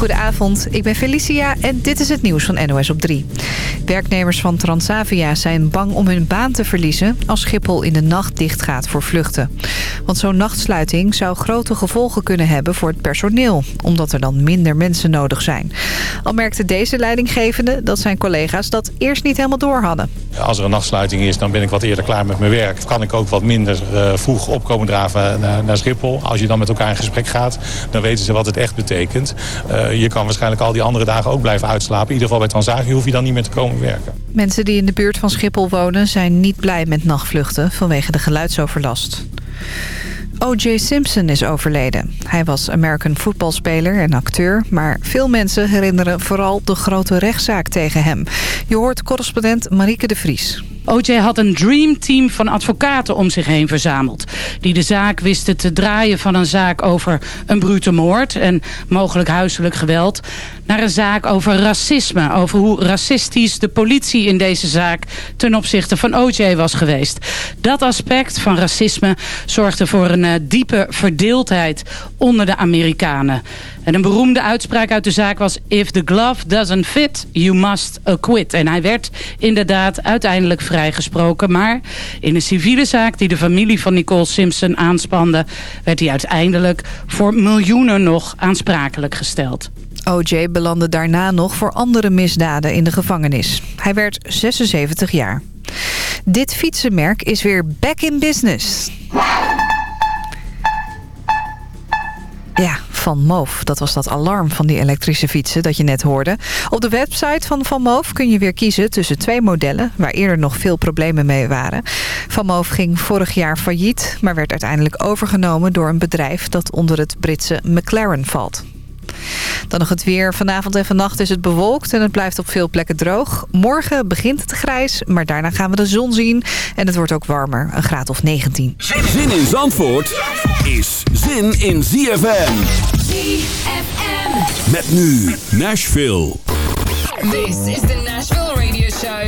Goedenavond, ik ben Felicia en dit is het nieuws van NOS op 3. Werknemers van Transavia zijn bang om hun baan te verliezen... als Schiphol in de nacht dichtgaat voor vluchten. Want zo'n nachtsluiting zou grote gevolgen kunnen hebben voor het personeel... omdat er dan minder mensen nodig zijn. Al merkte deze leidinggevende dat zijn collega's dat eerst niet helemaal door hadden. Als er een nachtsluiting is, dan ben ik wat eerder klaar met mijn werk. Kan ik ook wat minder uh, vroeg opkomen draven naar, naar, Schiphol. Als je dan met elkaar in gesprek gaat, dan weten ze wat het echt betekent. Uh, je kan waarschijnlijk al die andere dagen ook blijven uitslapen. In ieder geval bij Transavia hoef je dan niet meer te komen werken. Mensen die in de buurt van Schiphol wonen zijn niet blij met nachtvluchten vanwege de geluidsoverlast. O.J. Simpson is overleden. Hij was American voetbalspeler en acteur... maar veel mensen herinneren vooral de grote rechtszaak tegen hem. Je hoort correspondent Marieke de Vries. OJ had een dreamteam van advocaten om zich heen verzameld. Die de zaak wisten te draaien van een zaak over een brute moord... en mogelijk huiselijk geweld... naar een zaak over racisme. Over hoe racistisch de politie in deze zaak ten opzichte van OJ was geweest. Dat aspect van racisme zorgde voor een uh, diepe verdeeldheid onder de Amerikanen. En een beroemde uitspraak uit de zaak was... If the glove doesn't fit, you must acquit. En hij werd inderdaad uiteindelijk vrijgesproken. Maar in een civiele zaak die de familie van Nicole Simpson aanspande... werd hij uiteindelijk voor miljoenen nog aansprakelijk gesteld. O.J. belandde daarna nog voor andere misdaden in de gevangenis. Hij werd 76 jaar. Dit fietsenmerk is weer back in business. Ja, Van Moof. Dat was dat alarm van die elektrische fietsen dat je net hoorde. Op de website van Van Moof kun je weer kiezen tussen twee modellen... waar eerder nog veel problemen mee waren. Van Moof ging vorig jaar failliet... maar werd uiteindelijk overgenomen door een bedrijf... dat onder het Britse McLaren valt. Dan nog het weer. Vanavond en vannacht is het bewolkt en het blijft op veel plekken droog. Morgen begint het grijs, maar daarna gaan we de zon zien. En het wordt ook warmer, een graad of 19. Zin in Zandvoort is zin in ZFM. ZFM. Met nu Nashville. This is the Nashville Radio Show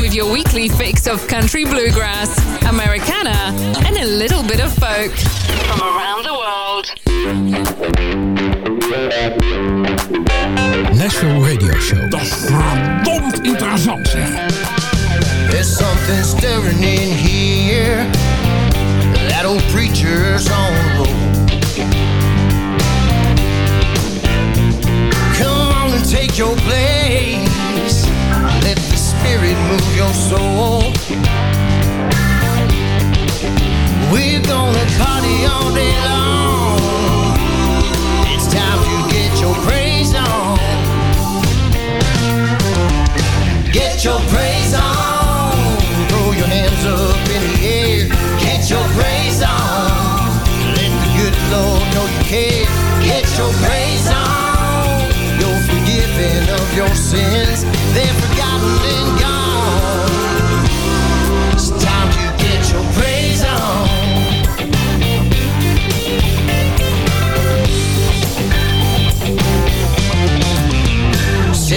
with your weekly fix of country bluegrass, Americana and a little bit of folk from around the world. Nashville Radio Show. Dat is verdomd interessant zeg. There's something stirring in here. That old preacher's on the road. Come on and take your place. Let the spirit move your soul. We're gonna party all day long. Praise on. Get your praise on. Throw your hands up in the air. Get your praise on. Let the good Lord know you care. Get your praise on. You're forgiven of your sins. They're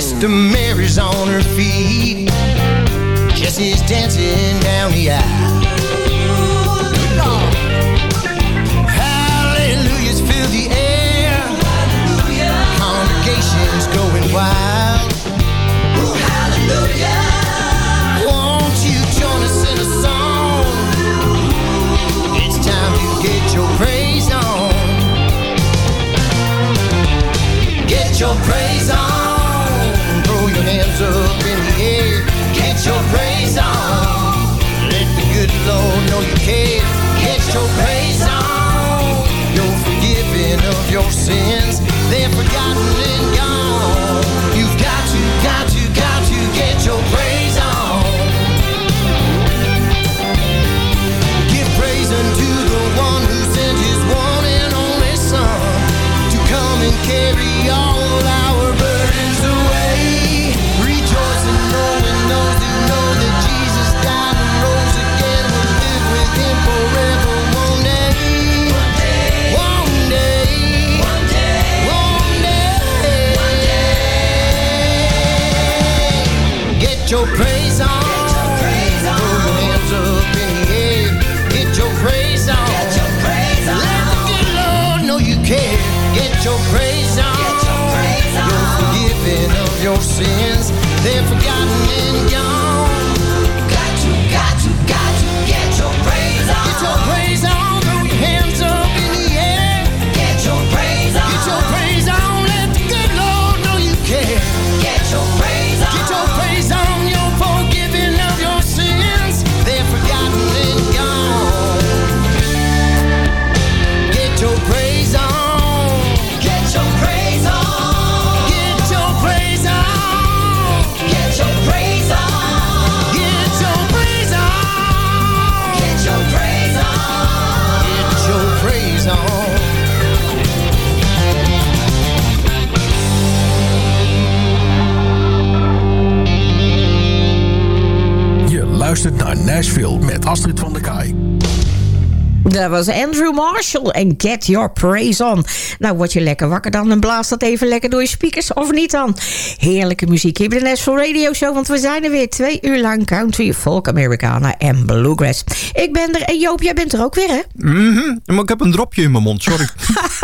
Sister Mary's on her feet. Jesse's dancing down the aisle. Astrid van dat was Andrew Marshall en Get Your Praise On. Nou, word je lekker wakker dan en blaast dat even lekker door je speakers, of niet dan? Heerlijke muziek hier bij de Nashville Radio Show, want we zijn er weer twee uur lang country, folk, Americana en bluegrass. Ik ben er en Joop, jij bent er ook weer, hè? Mhm, maar ik heb een dropje in mijn mond, sorry.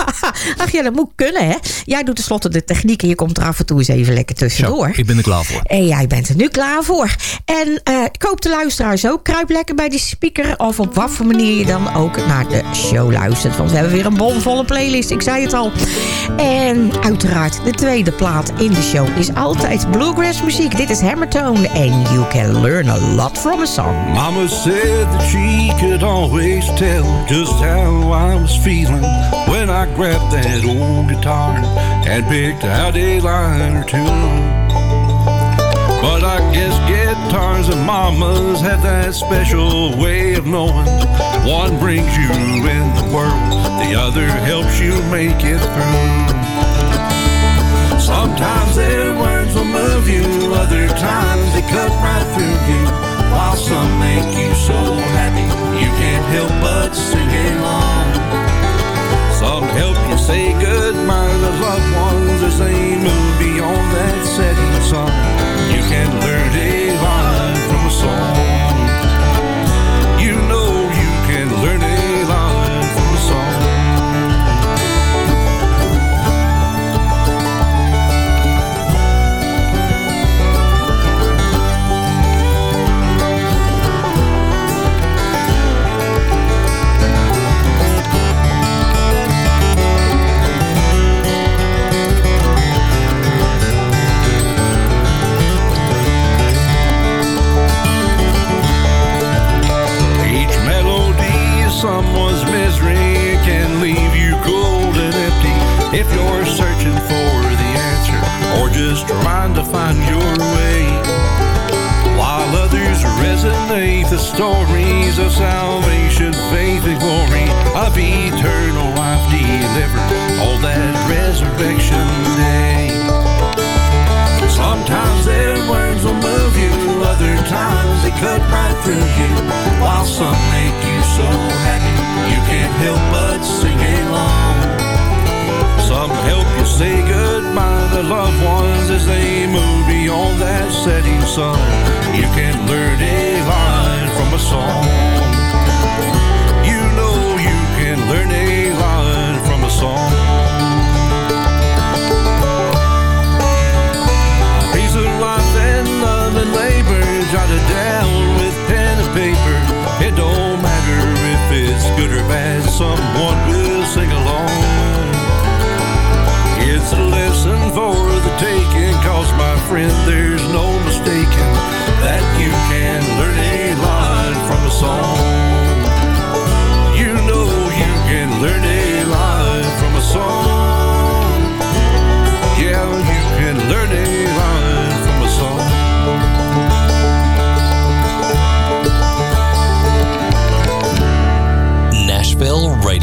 Ach ja, dat moet kunnen, hè? Jij doet tenslotte de techniek en je komt er af en toe eens even lekker tussendoor. Zo, ik ben er klaar voor. En jij bent er nu klaar voor. En eh, ik hoop de luisteraars ook. Kruip lekker bij die speaker. Of op wat voor manier je dan ook naar de show luistert. Want we hebben weer een bomvolle playlist. Ik zei het al. En uiteraard de tweede plaat in de show is altijd bluegrass muziek. Dit is Hammertone. En you can learn a lot from a song. Mama said that she could always tell just how I was feeling when I grabbed that old guitar and picked out a line or two. But I guess guitars and mamas have that special way of knowing one brings you in the world, the other helps you make it through. Sometimes their words will move you, other times they cut right through you. While some make you so happy, you can't help but sing along. Some help you say goodbye to loved ones as they move beyond that setting sun. You can learn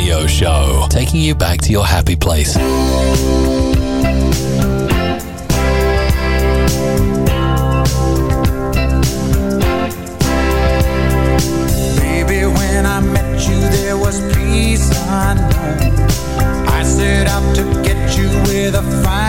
Radio Show, taking you back to your happy place. Baby, when I met you, there was peace unknown. I set out to get you with a fine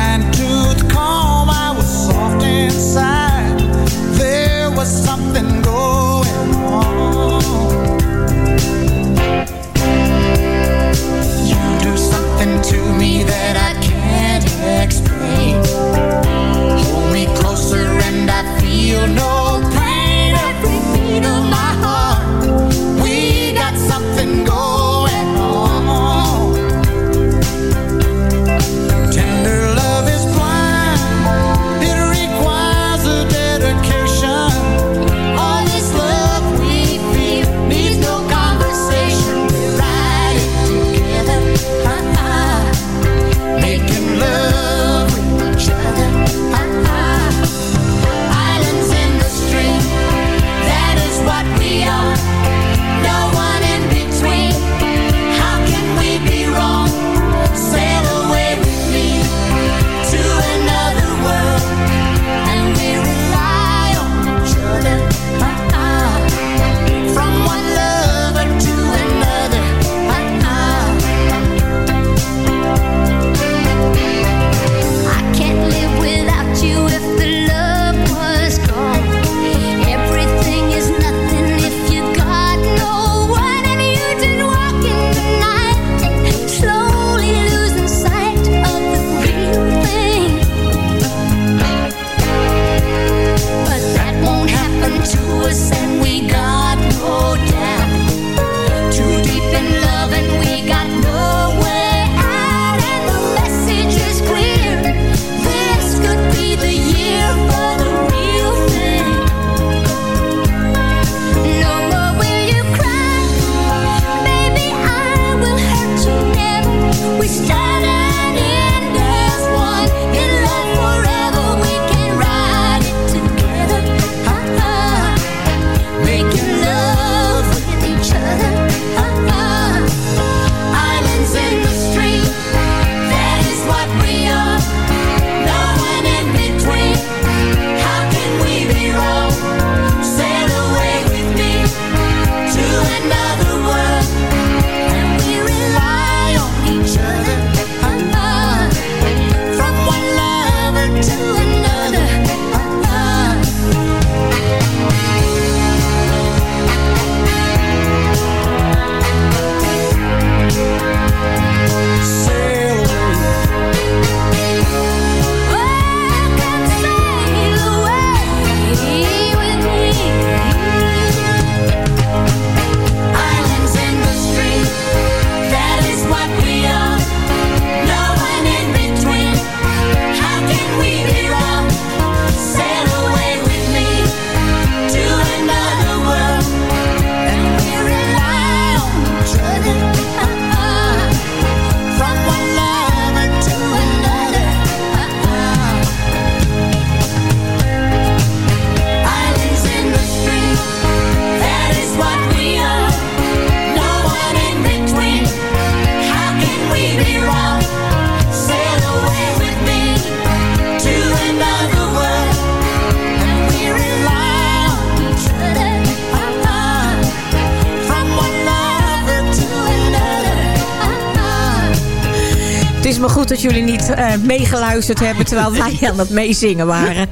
dat jullie niet eh, meegeluisterd hebben... terwijl wij aan het meezingen waren.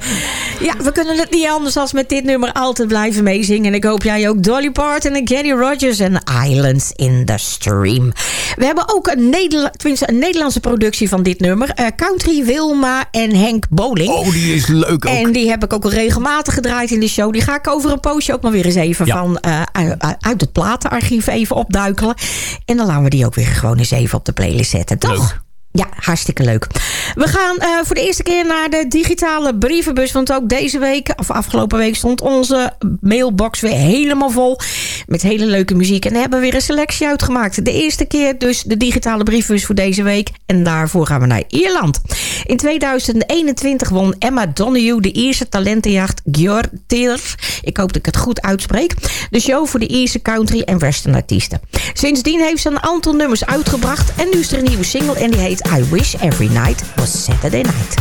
Ja, we kunnen het niet anders als met dit nummer altijd blijven meezingen. En ik hoop jij ook Dolly Parton en Kenny Rogers en Islands in the Stream. We hebben ook een, Nederla een Nederlandse productie van dit nummer. Eh, Country Wilma en Henk Boling. Oh, die is leuk ook. En die heb ik ook regelmatig gedraaid in de show. Die ga ik over een poosje ook nog weer eens even Ja. van, eh, uit, uit het platenarchief even opduikelen. En dan laten we die ook weer gewoon eens even op de playlist zetten. Toch? Ja, hartstikke leuk. We gaan eh, voor de eerste keer naar de digitale brievenbus. Want ook deze week, of afgelopen week, stond onze mailbox weer helemaal vol. Met hele leuke muziek. En daar hebben we weer een selectie uitgemaakt. De eerste keer dus de digitale brievenbus voor deze week. En daarvoor gaan we naar Ierland. In 2021 won Emma Donoghue de Ierse talentenjacht Gjortir. Ik hoop dat ik het goed uitspreek. De show voor de Ierse country en western artiesten. Sindsdien heeft ze een aantal nummers uitgebracht. En nu is er een nieuwe single en die heet I Wish Every Night Was Saturday Night.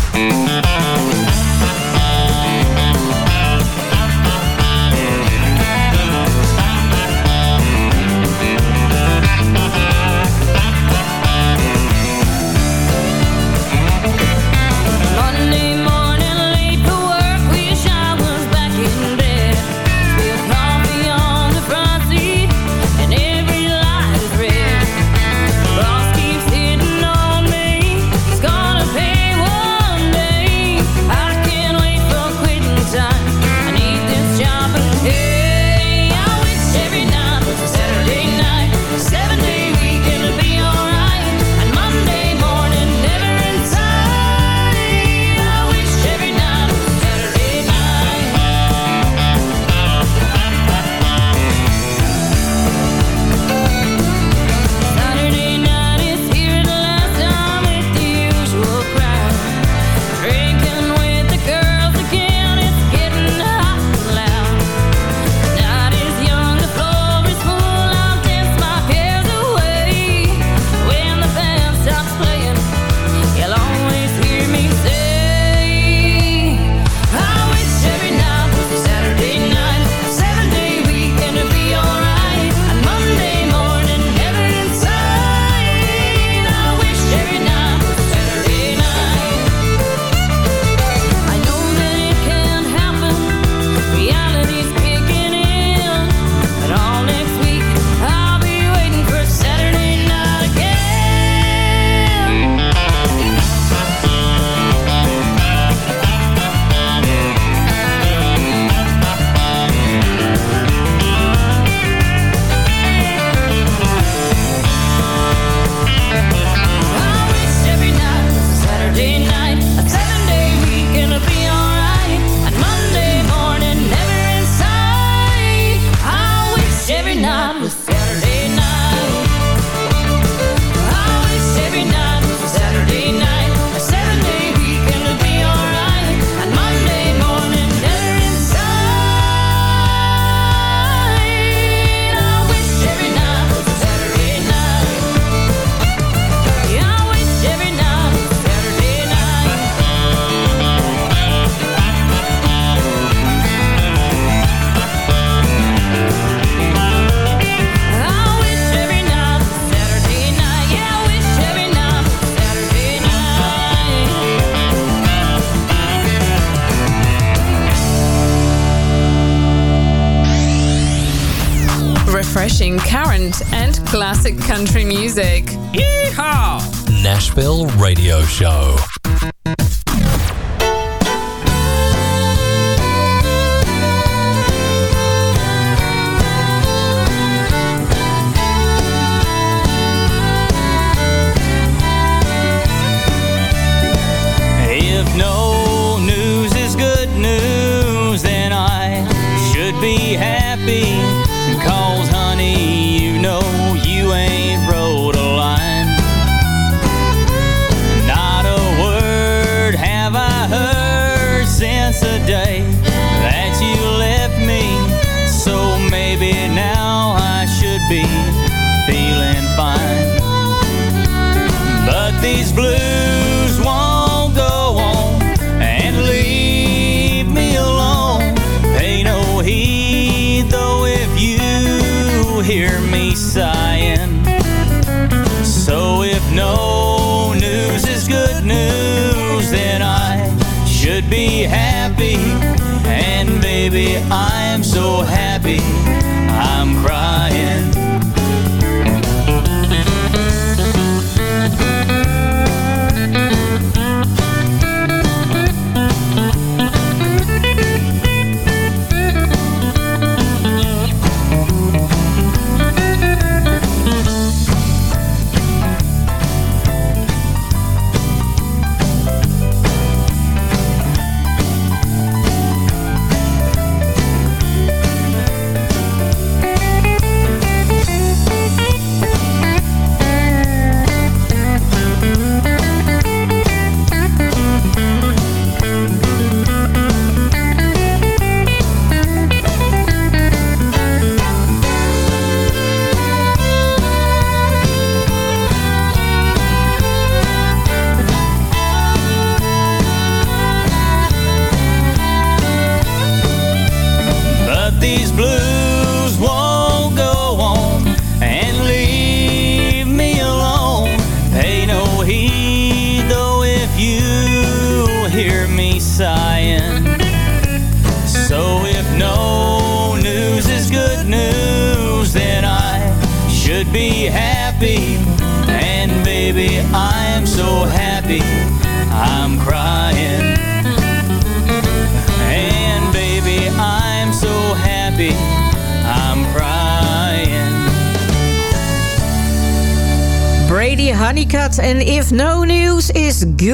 Refreshing current and classic country music. Yeehaw! Nashville Radio Show.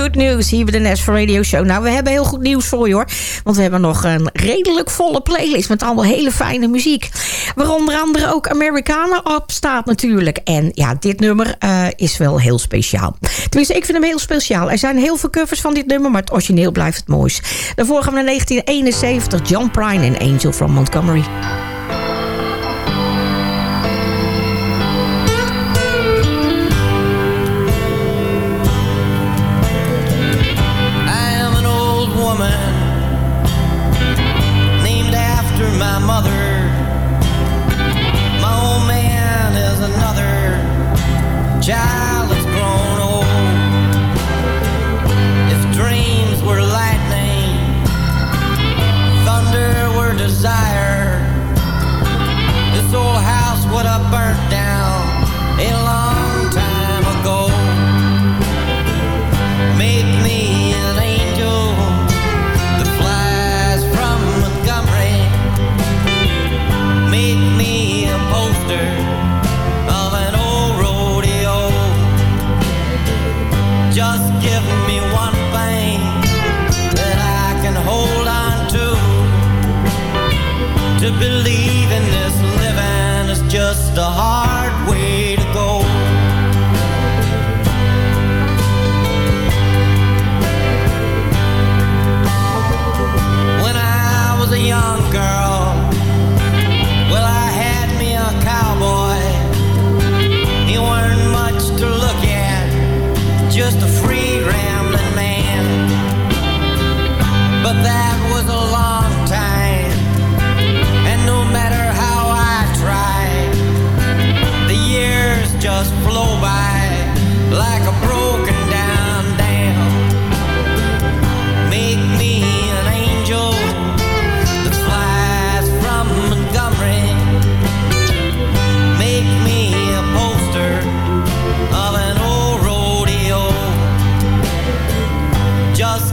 Good News hier bij de Nashville Radio Show. Nou, we hebben heel goed nieuws voor je hoor. Want we hebben nog een redelijk volle playlist met allemaal hele fijne muziek. Waar onder andere ook Americana op staat natuurlijk. En ja, dit nummer eh, is wel heel speciaal. Tenminste, ik vind hem heel speciaal. Er zijn heel veel covers van dit nummer, maar het origineel blijft het mooist. Daarvoor gaan we naar 1971, John Prine en Angel from Montgomery.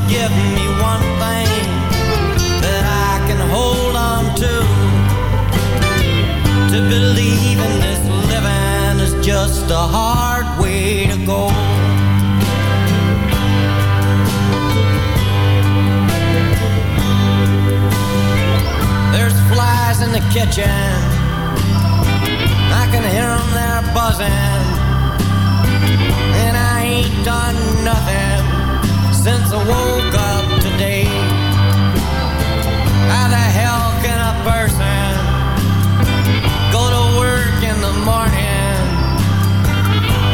Give me one thing that I can hold on to. To believe in this living is just a hard way to go. There's flies in the kitchen. I can hear them there buzzing. And I ain't done nothing since I woke up today. How the hell can a person go to work in the morning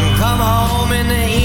and come home in the evening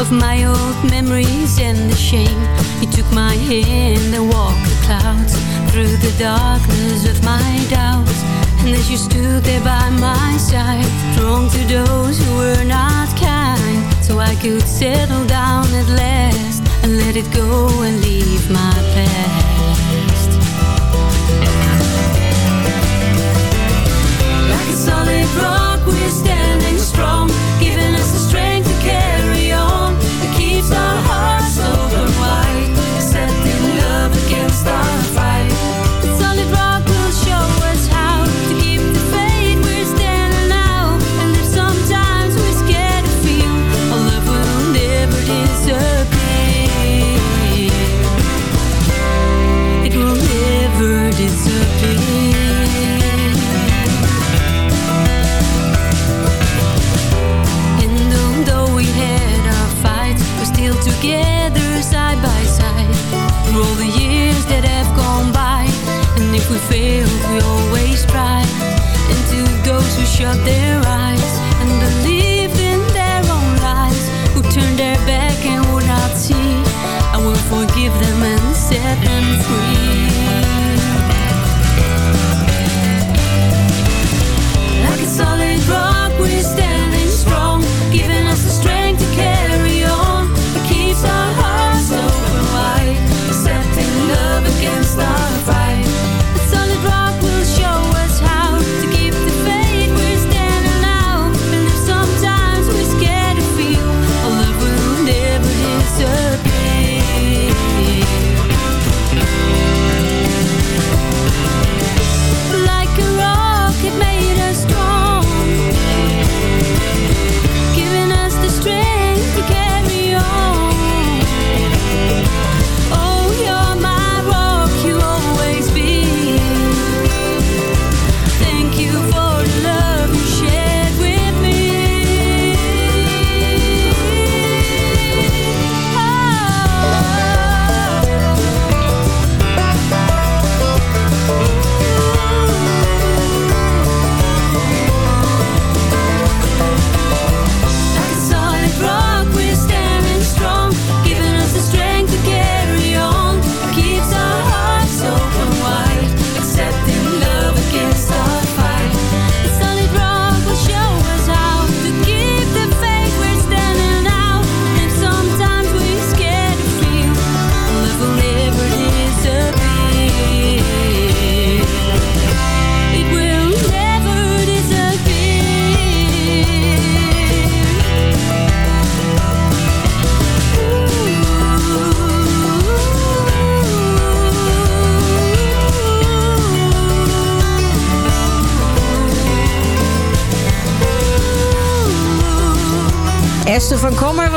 Of my old memories and the shame. You took my hand and walked the clouds through the darkness of my doubts. And as you stood there by my side, strong to those who were not kind, so I could settle down at last and let it go and leave my past. Like a solid rock, we're standing strong, giving us our hearts open wide, setting love against our those who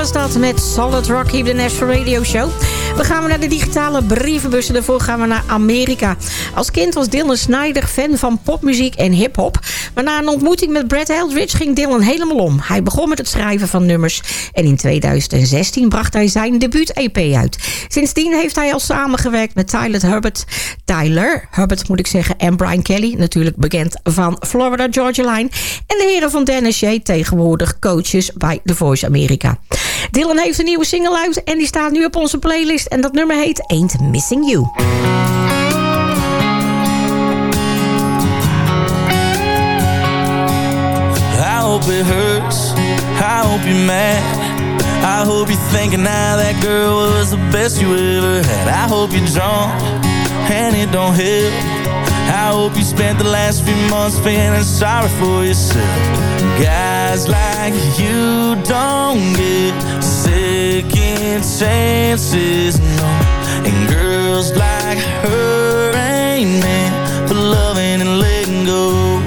was dat met Solid Rock hier de Nashville Radio Show. We gaan naar de digitale brievenbussen. Daarvoor gaan we naar Amerika. Als kind was Dylan Snyder fan van popmuziek en hiphop. Maar na een ontmoeting met Brad Eldridge ging Dylan helemaal om. Hij begon met het schrijven van nummers. En in 2016 bracht hij zijn debuut-EP uit. Sindsdien heeft hij al samengewerkt met Tyler Herbert. Tyler Herbert moet ik zeggen. En Brian Kelly. Natuurlijk bekend van Florida Georgia Line. En de heren van Dennis J. Tegenwoordig coaches bij The Voice America. Dylan heeft een nieuwe single uit. En die staat nu op onze playlist. En dat nummer heet Ain't Missing You. I hope it hurts. I hope you're mad. I hope you're thinking now that girl was the best you ever had. I hope you're drunk and it don't help. I hope you spent the last few months feeling sorry for yourself. Guys like you don't get second chances, no. And girls like her ain't meant for loving and letting go.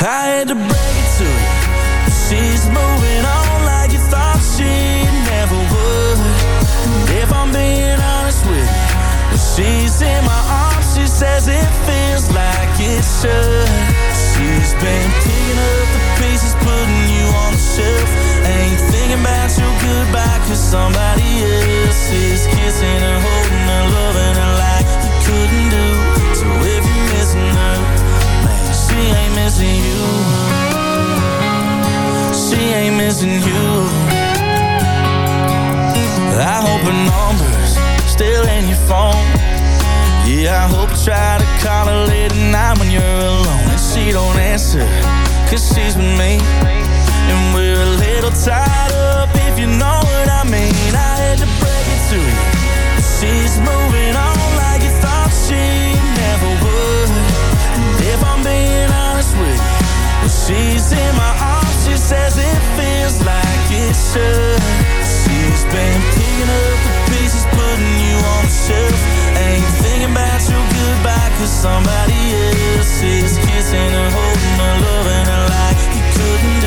I had to break it to you. She's moving on like you thought she never would. And if I'm being honest with you, when she's in my arms, she says it feels like it should. She's been picking up the pieces, putting you on the shelf. Ain't thinking about your goodbye, cause somebody else is kissing and holding and loving her like you couldn't do. So if you're missing her, man, she ain't missing you. She ain't missing you. I hope her number's still in your phone. Yeah, I hope I try to call her late at night when you're alone she don't answer, cause she's with me. And we're a little tied up, if you know what I mean. I had to break it to you. She's moving on like you thought she never would. And if I'm being honest with you, when she's in my arms, she says it feels like it should. She's been picking up the putting you on the shelf. Ain't thinking about your goodbye, cause somebody else is kissing her, holding her, loving her like you couldn't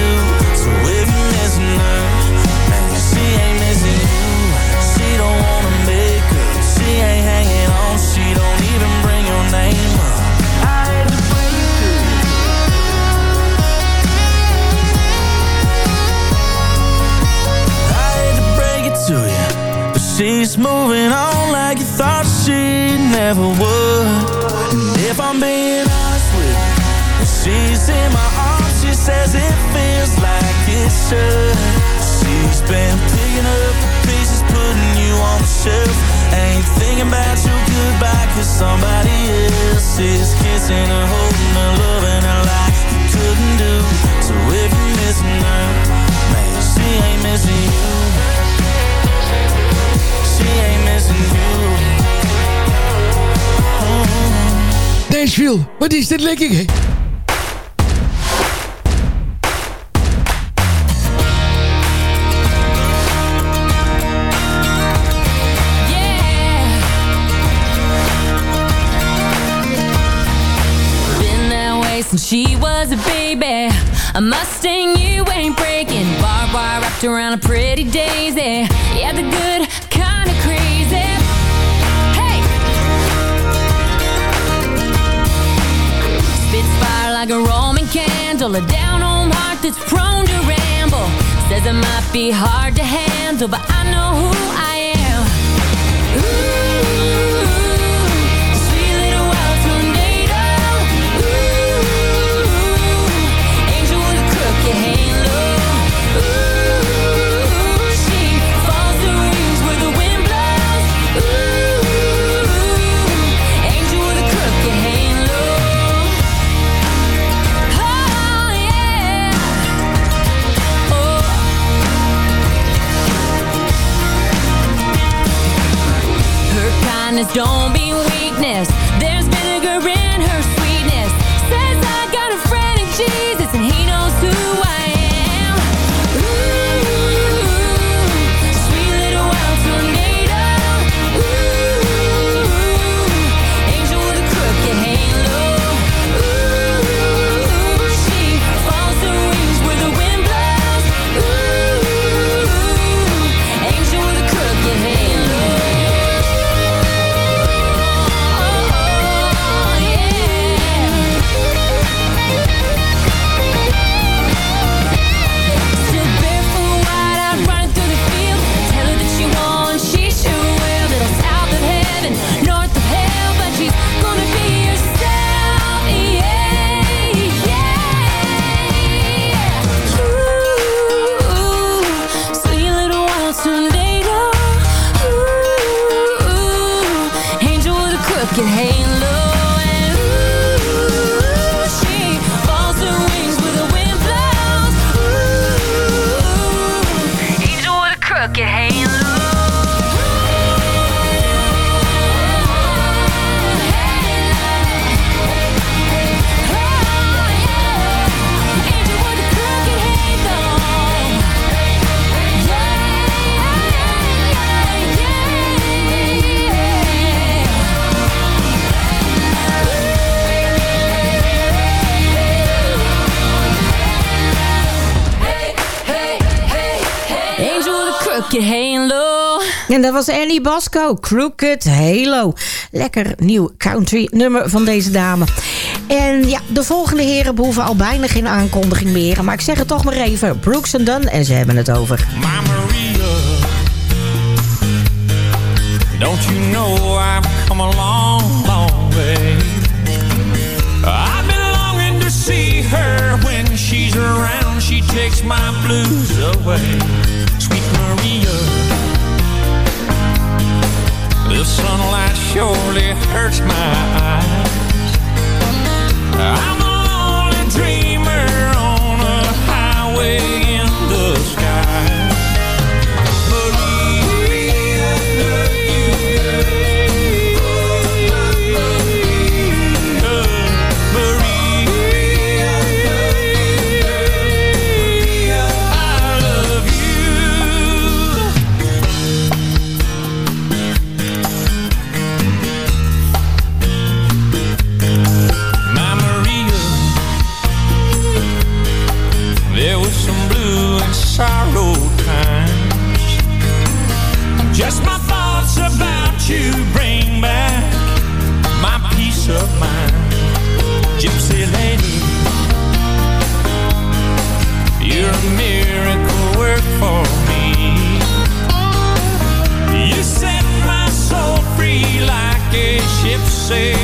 she's moving on like you thought she never would. And if I'm being honest with you, she's in my arms, she says it feels like it should. She's been picking up the pieces, putting you on the shelf. Ain't thinking about your goodbye, cause somebody else is kissing her, holding her, loving her like you couldn't do. So if you're missing her, man, she ain't missing you. Ain't missing you. Nashville, wat is dit lekker, hè? Been that way since she was a baby. A Mustang you ain't breaking. Barbed wire wrapped around a pretty daisy. Yeah, the good like a Roman candle. A down home heart that's prone to ramble. Says it might be hard to handle, but I know who I halo. En dat was Annie Basco, Crooked Halo. Lekker nieuw country nummer van deze dame. En ja, de volgende heren behoeven al bijna geen aankondiging meer. Maar ik zeg het toch maar even. Brooks and Dunn en ze hebben het over. My Maria, Don't you know I've come a long, long way? I've been longing to see her when she's around. Takes my blues away. Sweet Maria. The sunlight surely hurts my eyes. I'm you bring back my peace of mind. Gypsy lady, you're a miracle work for me. You set my soul free like a ship sailing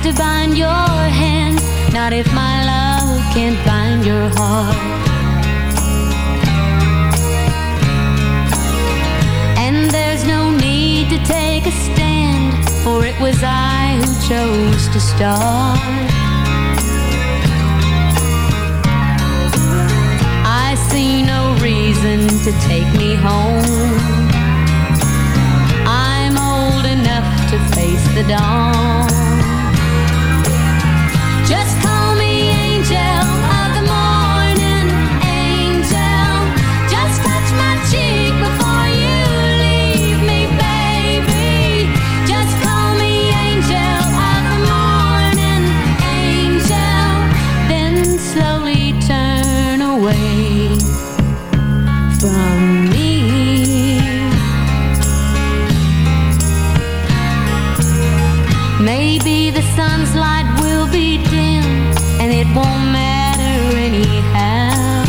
to bind your hand, not if my love can't bind your heart. And there's no need to take a stand, for it was I who chose to start. I see no reason to take me home. I'm old enough to face the dawn. Sun's light will be dim and it won't matter anyhow.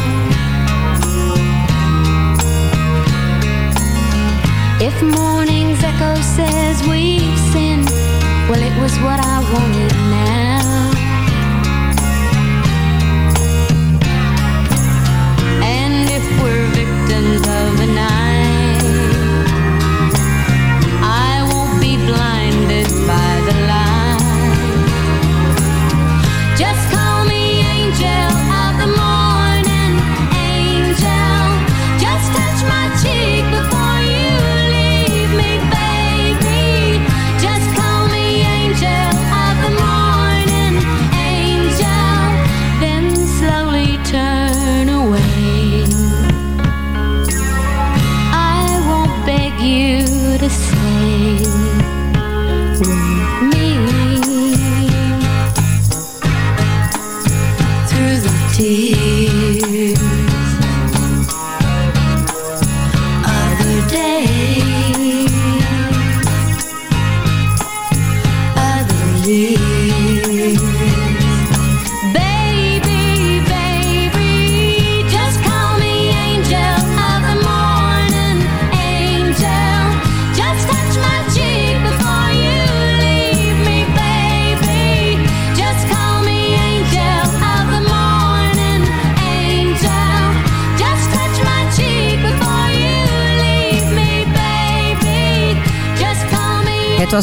If morning's echo says we've sinned, well, it was what I wanted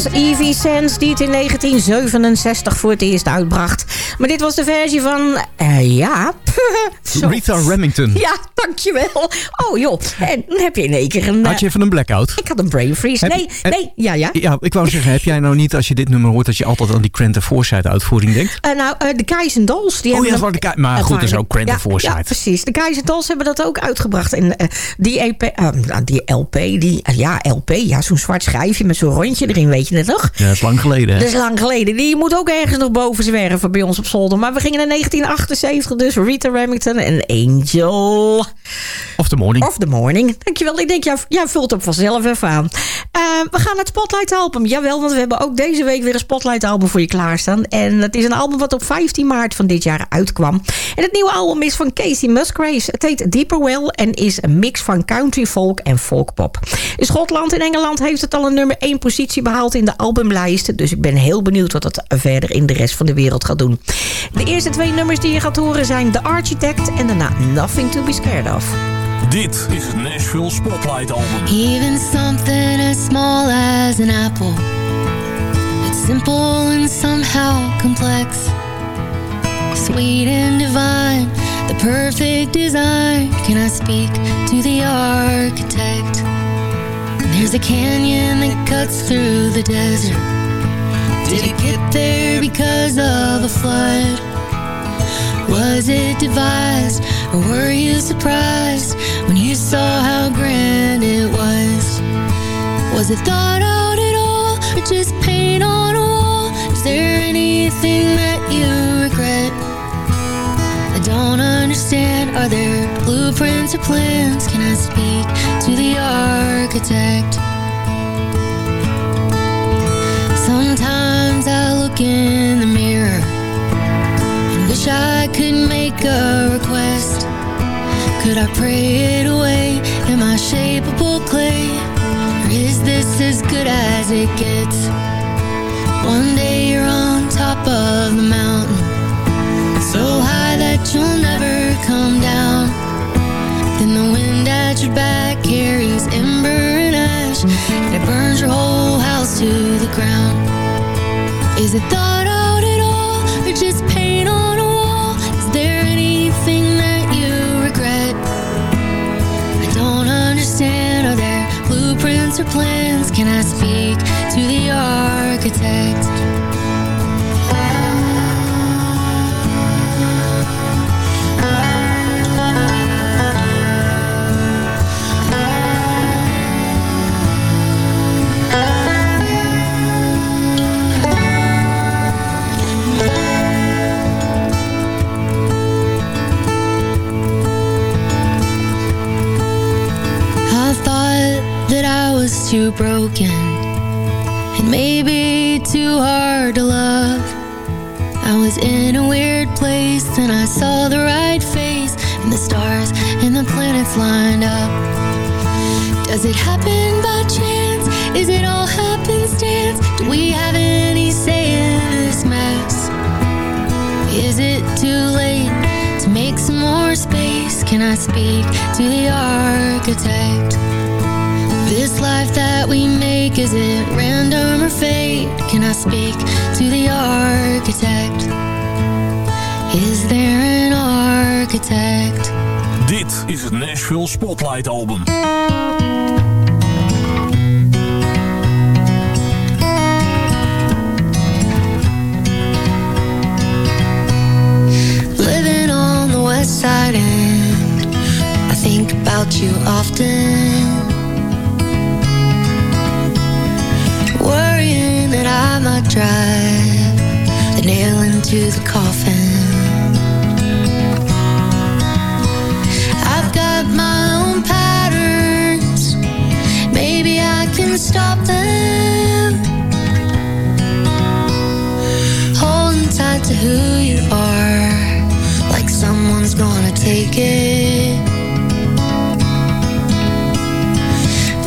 was Evie Sands die het in 1967 voor het eerst uitbracht. Maar dit was de versie van... eh, ja... Rita Remington. Ja, dankjewel. Oh joh, en dan heb je in één keer een... Had je eh, even een blackout? Ik had een brain freeze. Heb- Nee, heb- nee, ja, ja. Ja, ik wou zeggen, heb jij nou niet als je dit nummer hoort... dat je altijd aan die Quentin Forsyth uitvoering denkt? Eh, nou, eh, de Guys and Dolls. Die Oh hebben ja, dat de maar goed, dat is ook Quentin ja, Forsyth. Ja, precies. De Guys and Dolls hebben dat ook uitgebracht. En die, EP, nou, die LP, die, ja, LP, ja, zo'n zwart schijfje met zo'n rondje erin, weet je het nog? Ja, dat is lang geleden. hè? Dat is lang geleden. Die moet ook ergens nog boven zwerven bij ons op zolder. Maar we gingen in 1978 dus Rita Remington en Angel Of the morning. of the Morning. Dankjewel. Ik denk, jij, jij vult hem vanzelf even aan. Eh, we gaan het Spotlight album. Jawel, want we hebben ook deze week weer een Spotlight album voor je klaarstaan. En het is een album wat op 15 maart van dit jaar uitkwam. En het nieuwe album is van Casey Musgraves. Het heet Deeper Well en is een mix van country folk en folkpop. In Schotland en Engeland heeft het al een nummer 1 positie behaald in de albumlijst. Dus ik ben heel benieuwd wat het verder in de rest van de wereld gaat doen. De eerste twee nummers die je gaat horen zijn The Architect en daarna Nothing to be Scared of. Dit is het Nashville Spotlight Album. Even something as small as an apple. It's simple and somehow complex. Sweet and divine, the perfect design. Can I speak to the architect? There's a canyon that cuts through the desert. Did it get there because of a flood? Was it devised, or were you surprised when you saw how grand it was? Was it thought out at all, or just paint on a wall? Is there anything that you regret? I don't understand. Are there blueprints or plans? Can I speak to the architect? Sometimes I look in the mirror wish I could make a request. Could I pray it away? Am I shapeable clay? Or is this as good as it gets? One day you're on top of the mountain, so high that you'll never come down. Then the wind at your back carries ember and ash, and it burns your whole house to the ground. Is it thought out at all, or just or plans? Can I speak to the architect? Too broken and maybe too hard to love. I was in a weird place and I saw the right face and the stars and the planets lined up. Does it happen by chance? Is it all happenstance? Do we have any say in this mess? Is it too late to make some more space? Can I speak to the architect? This life that we make, is it random or fate? Can I speak to the architect? Is there an architect? Dit is het Nashville Spotlight Album. Living on the west side and I think about you often I might drive. The nail into the coffin. I've got my own patterns. Maybe I can stop them. Holding tight to who you are Like someone's gonna take it.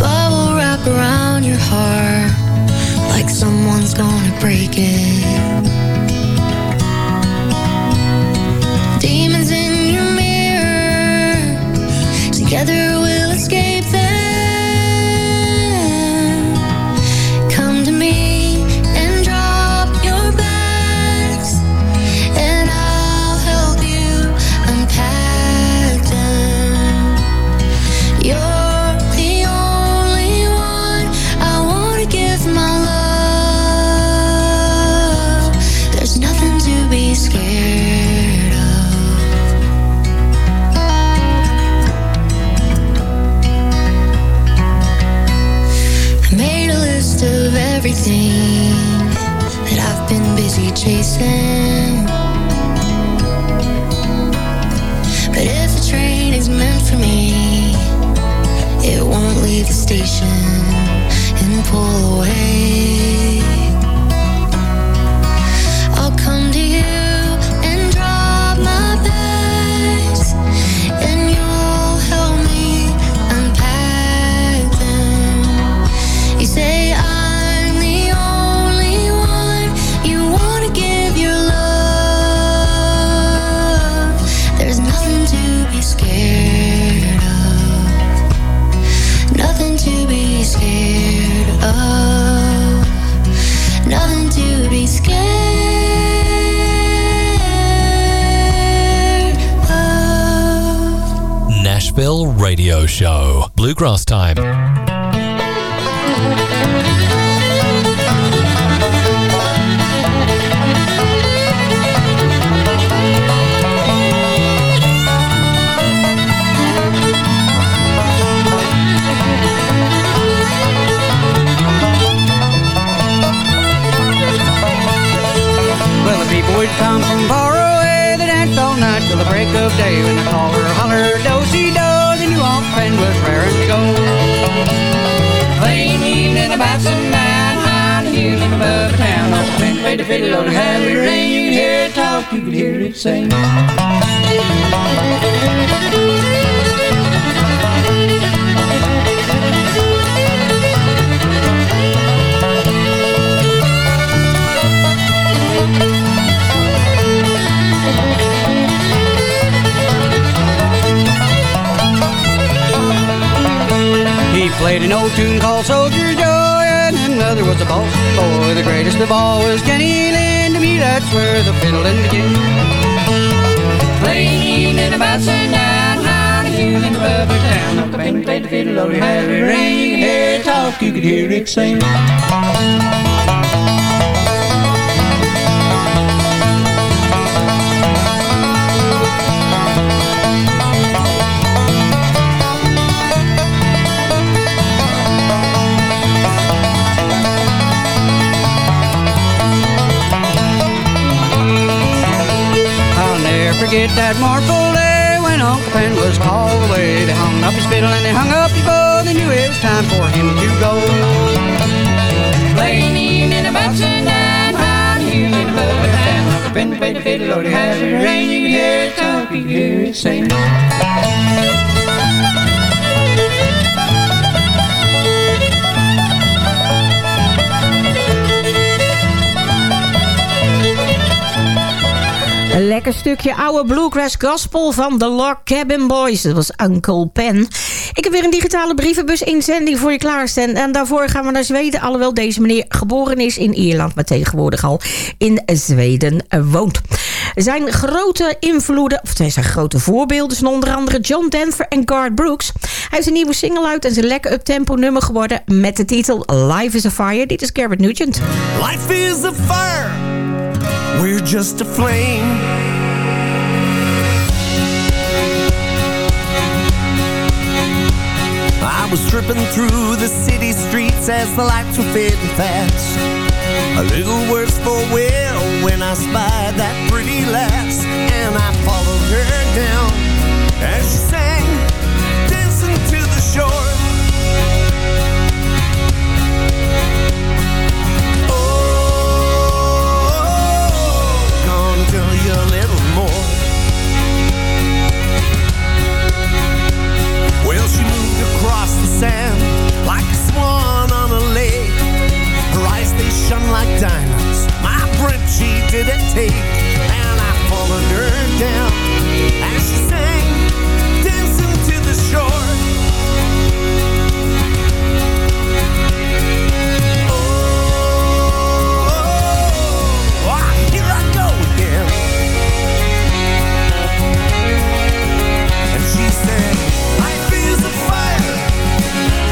Bubble wrap around your heart Like someone's gonna break it. Demons in your mirror Together Uncle Pen played the fiddle on a rain. You could hear it talk, you could hear it sing. He played an old tune called Soldier and another was a boss boy. The greatest of all was Kenny Lynn. To me, that's where the fiddling began. Playing evening about sundown, high on the in rubber town. Uncle Pen played the fiddle oh, on the heavy could hear it talk, you could hear it sing. Forget that mournful day when Uncle Pen was called away. They hung up his fiddle and they hung up his bow. They knew it was time for him to go. Playing evening about sundown, high in above the town. Uncle Pen played the fiddle, Lord, it has rain. You can hear it talk, you can hear sing. Lekker stukje oude bluegrass gospel van de Log Cabin Boys. Dat was Uncle Pen. Ik heb weer een digitale brievenbus inzending voor je klaarstaan. En daarvoor gaan we naar Zweden. Alhoewel deze meneer geboren is in Ierland... maar tegenwoordig al in Zweden woont. Zijn grote invloeden, of zijn grote voorbeelden... zijn onder andere John Denver en Garth Brooks. Hij heeft een nieuwe single uit en een lekker uptempo nummer geworden... met de titel Life is a Fire. Dit is Garrett Nugent. Life is a fire. We're just a flame. I was tripping through the city streets as the lights were fading fast. A little worse for wear when I spied that pretty lass, and I followed her down as she sang, did it take? And I followed her down as she sang, dancing to the shore. Oh, oh, oh, oh here I go again. And she said, life is a fire.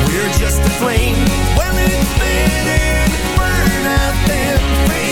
We're just a flame. When it's been burn out then.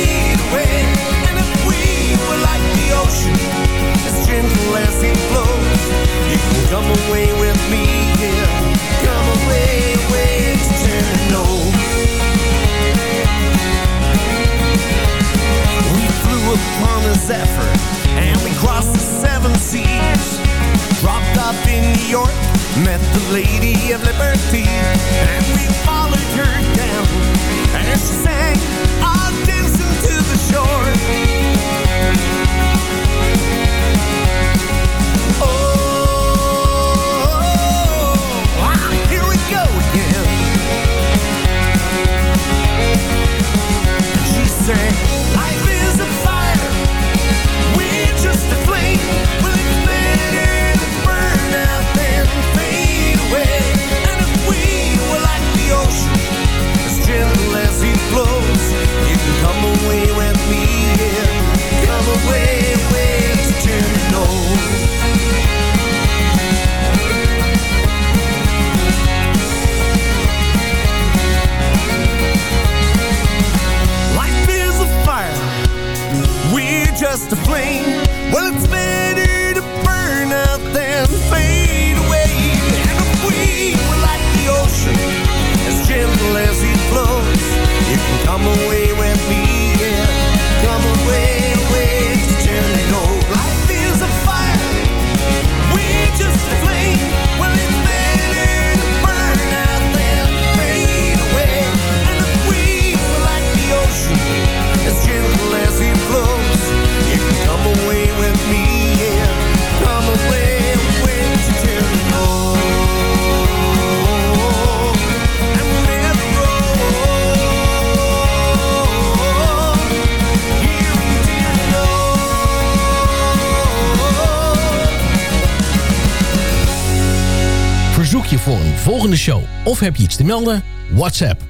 volgende show. Of heb je iets te melden? WhatsApp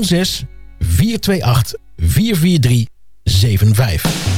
06 428 443 75.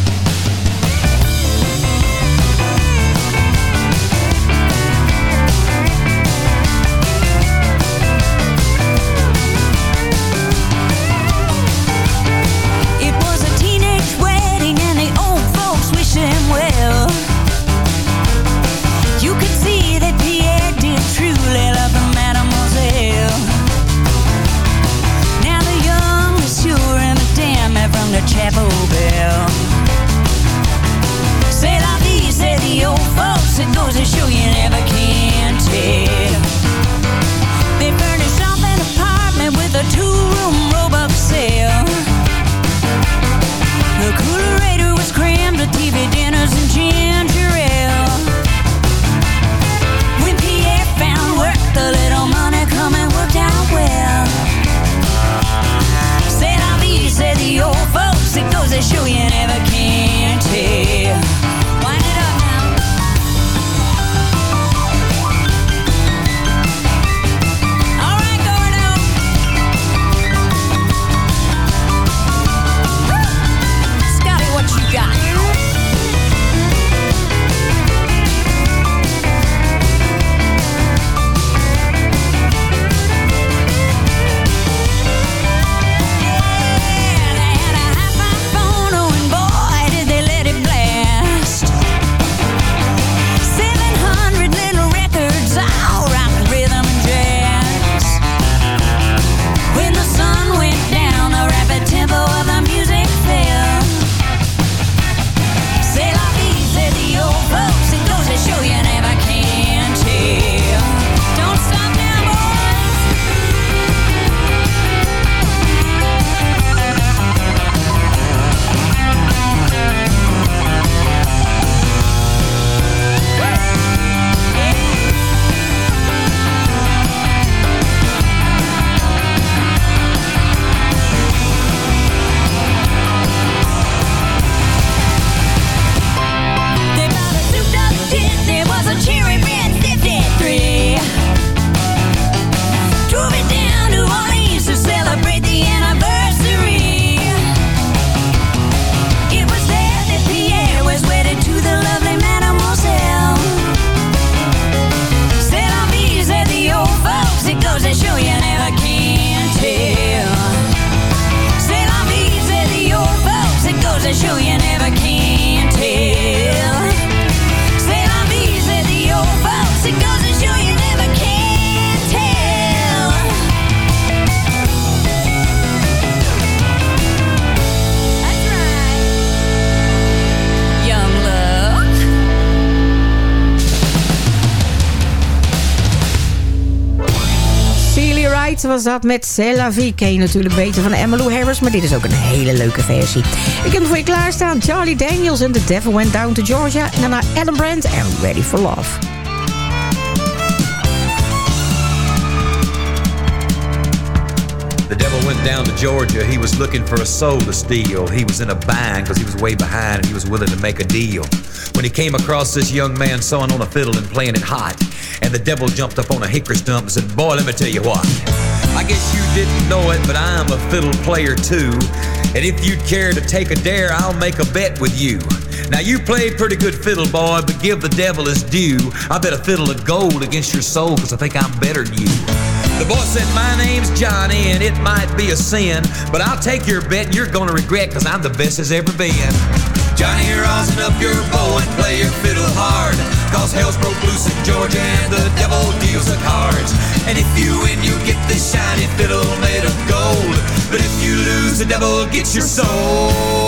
Dat met C'est la vie. Ken natuurlijk beter van Emmylou Harris, maar dit is ook een hele leuke versie. Ik heb voor je klaarstaan. Charlie Daniels en The Devil Went Down to Georgia. En daarna Adam Brandt en Ready for Love. The devil went down to Georgia. He was looking for a soul to steal. He was in a bind because he was way behind and he was willing to make a deal. When he came across this young man sewing on a fiddle and playing it hot, and the devil jumped up on a hickory stump and said, Boy, let me tell you what. I guess you didn't know it, but I'm a fiddle player too. And if you'd care to take a dare, I'll make a bet with you. Now you play pretty good fiddle, boy, but give the devil his due. I bet a fiddle of gold against your soul, cause I think I'm better than you. The boy said, My name's Johnny, and it might be a sin, but I'll take your bet and you're gonna regret, cause I'm the best as ever been. Johnny, rosin up your bow and play your fiddle hard, cause hell's broke loose in Georgia and the devil deals the cards. And if you win, you get this shiny fiddle made of gold, but if you lose, the devil gets your soul.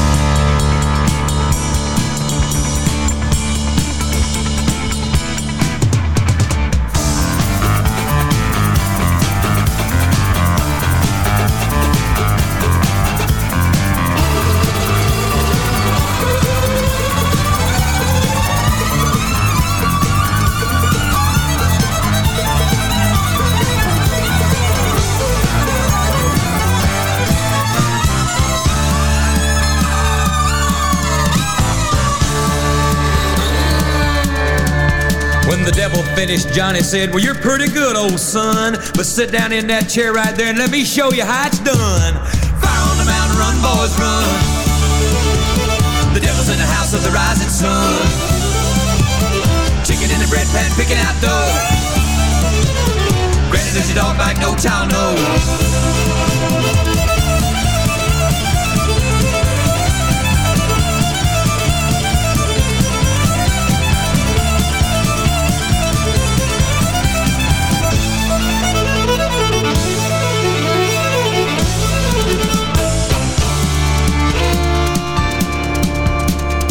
Finished, Johnny said, Well, you're pretty good, old son. But sit down in that chair right there and let me show you how it's done. Fire on the mountain, run, boys, run. The devil's in the house of the rising sun. Chicken in the bread pan, picking out dough. Granny does your dog bite, no child knows.